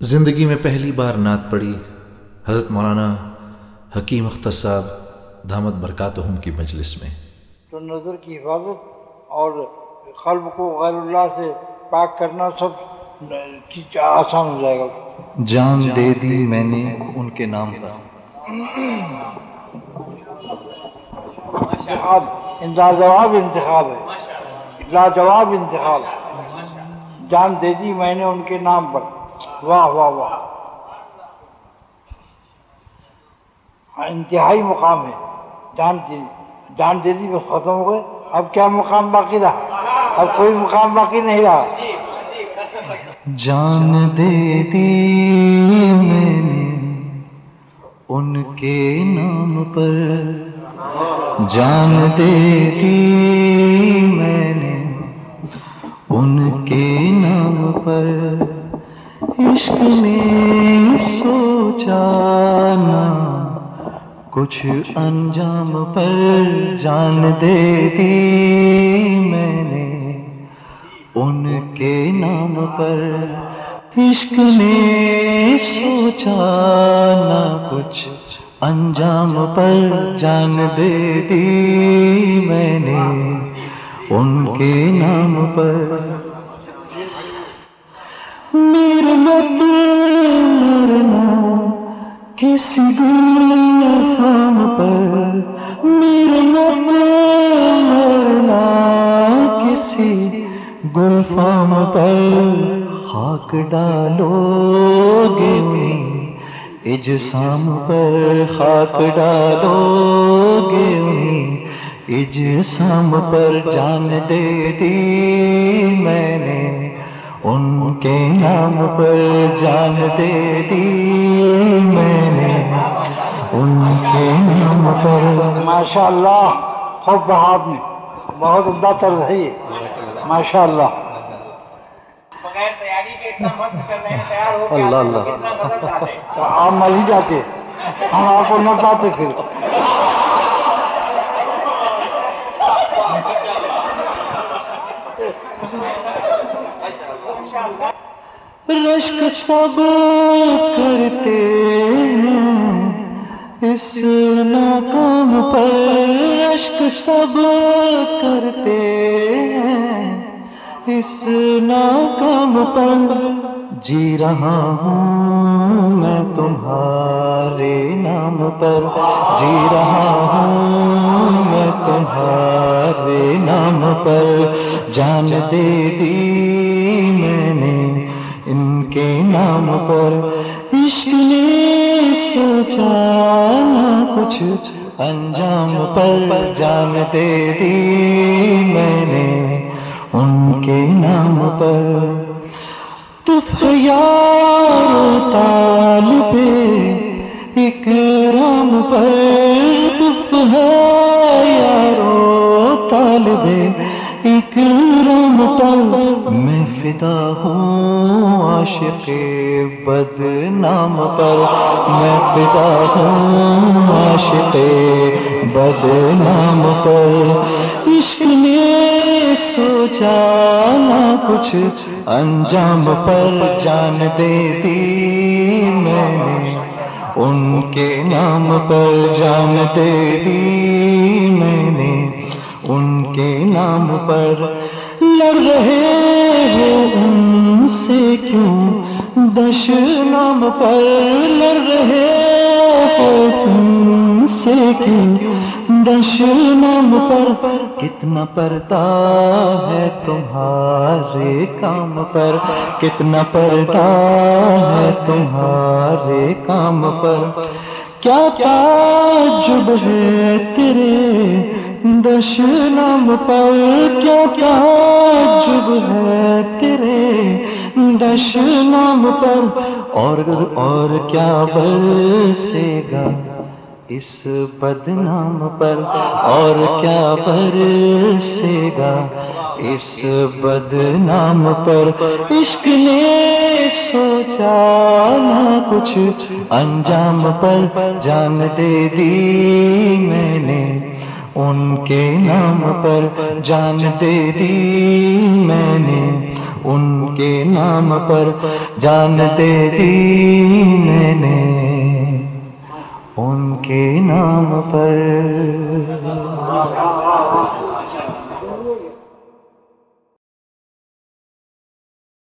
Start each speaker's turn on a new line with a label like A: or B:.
A: زندگی میں پہلی بار نعت پڑھی حضرت مولانا حکیم اختر صاحب دامت برکاتہم کی مجلس میں۔
B: تو نظر کی حفاظت اور قلب کو غیر اللہ سے پاک کرنا سب آسان ہو جائے گا۔
C: جان دے دی میں نے ان کے نام پر۔
B: انتخاب لاجواب انتخاب ہے۔ لاجواب انتخاب۔ جان دے دی میں نے ان کے نام پر۔ واہ واہ واہ۔ ہاں، انتہائی مقام ہے۔ جان جان دے دی، بس ختم ہو گئے۔ اب کیا مقام باقی رہا؟ اب کوئی مقام باقی نہیں رہا۔
C: جان دے دی میں نے ان کے نام پر۔ جان دے دی میں نے ان کے نام پر۔ عشق میں سوچا نا، کچھ انجام پر جان دے دی میں نے۔ ان کے نام پر عشق میں سوچا نہ کچھ انجام پر جان دے دی میں نے۔ ان کے نام پر کسی گلفام پر میرے مرنا کسی گلفام پر خاک ڈالو گے انہیں اجسام پر خاک ڈالو گے انہیں اجسام پر جان دے دی میں نے۔ کے نام پر جان دے دی میں نے۔ ان کے نام پر۔
B: ماشاء اللہ خوب بہاد میں بہت عمدہ طرز ہے یہ۔ ماشاء اللہ
D: بغیر تیاری کے اتنا مست کر رہے ہیں تیار ہو کے
C: اللہ
D: آپ
C: اللہ۔
B: آپ مر ہی جاتے ہم آپ کو نہ پاتے پھر۔
C: رشک سب کرتے ہیں۔ اس ناکام پر رشک سب کرتے ہیں۔ اس ناکام پر جی رہا ہوں میں تمہارے نام پر۔ جی رہا ہوں تمہارے نام پر جان دے دی میں نے۔ ان کے نام پر عشق نے سوچا نہ کچھ، انجام پر جان دے دی میں نے۔ ان کے نام پر تف یار پر میں فدا ہوں عاشق بد نام پر۔ میں فدا ہوں عاشق بد نام پر۔ عشق نے سوچا نہ کچھ انجام پر جان دے دی میں نے۔ ان کے نام پر جان دے دی میں نے۔ ان کے نام پر لڑ رہے ہو ان سے کیوں؟ دش نام پر لڑ رہے ہو ان سے کیوں؟ دش نام پر کتنا پردہ ہے تمہارے کام پر؟ کتنا پردہ ہے تمہارے کام پر؟ کیا تعجب ہے تیرے دش نام پر کیا تعجب ہے تیرے؟ دش نام پر اور اور کیا برسے گا؟ اس بدنام پر اور کیا برسے گا؟ اس بدنام پر عشق نے سوچا نہ کچھ، انجام پر جان دے دی میں نے۔ ان کے نام پر جان دے دی میں نے۔ ان کے نام پر جان دے دی میں نے۔ ان کے نام پر